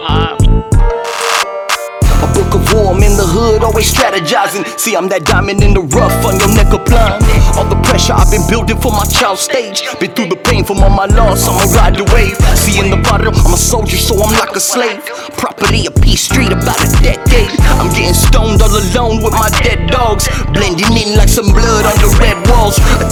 pop. A book of war, I'm in the hood, always strategizing. See, I'm that diamond in the rough on your neck applying. All the pressure I've been building for my child stage. Been through the pain from all my loss, I'ma ride the wave. See, in the bottom, I'm a soldier, so I'm like a slave. Property of P Street, about a decade. I'm getting stoned all alone with my dead dogs. Blending in like some blood on the red walls. A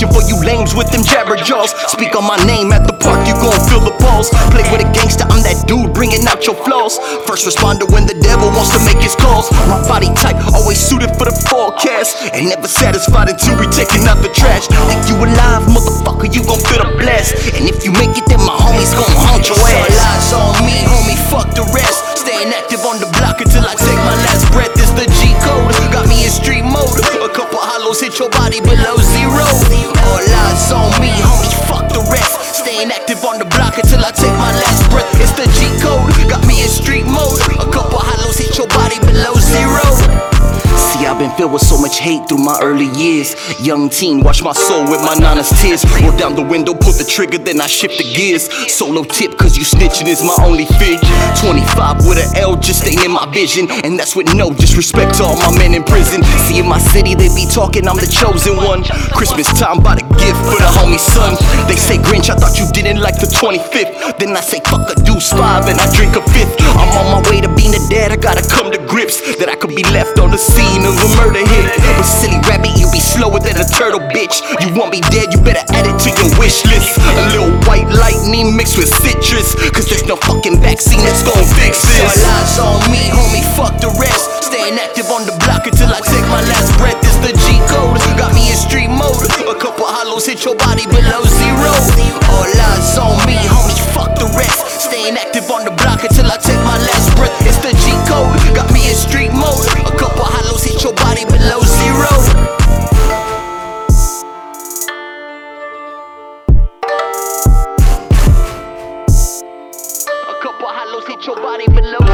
for you lames with them jabber jaws. Speak on my name at the park, you gon' feel the pulse. Play with a gangster, I'm that dude bringing out your flaws. First responder when the devil wants to make his calls. My body type always suited for the forecast. Ain't never satisfied until we taking out the trash. Think you alive, motherfucker, you gon' feel the blast. And if you make it, then my homies gon' haunt your ass. Staying active on the block until I take my last breath. It's the G code, got me in street mode. A couple hollows hit your body below filled with so much hate through my early years. Young teen, wash my soul with my nana's tears. Roll down the window, pull the trigger, then I shift the gears. Solo tip, cause you snitching is my only fear. 25 with an L, just ain't in my vision. And that's with no disrespect to all my men in prison. See, in my city, they be talking, I'm the chosen one. Christmas time, bought a gift for the homie son. They say, Grinch, I thought you didn't like the 25th. Then I say, fuck a deuce five, and I drink a fifth. I'm on my way to being a dad, I gotta come to grips that I could be left on the scene of a murder hit. But silly rabbit, you be slower than a turtle, bitch. You want me dead, you better add it to your wish list. A little white lightning mixed with citrus, cause there's no fucking vaccine that's gon' fix this. All eyes on me, homie, fuck the rest. Staying active on the block until I take my last breath. It's the G code, got me in street mode. A couple hollows hit your body below zero. All eyes on me, homie, fuck the rest. Staying active on the block until I your body below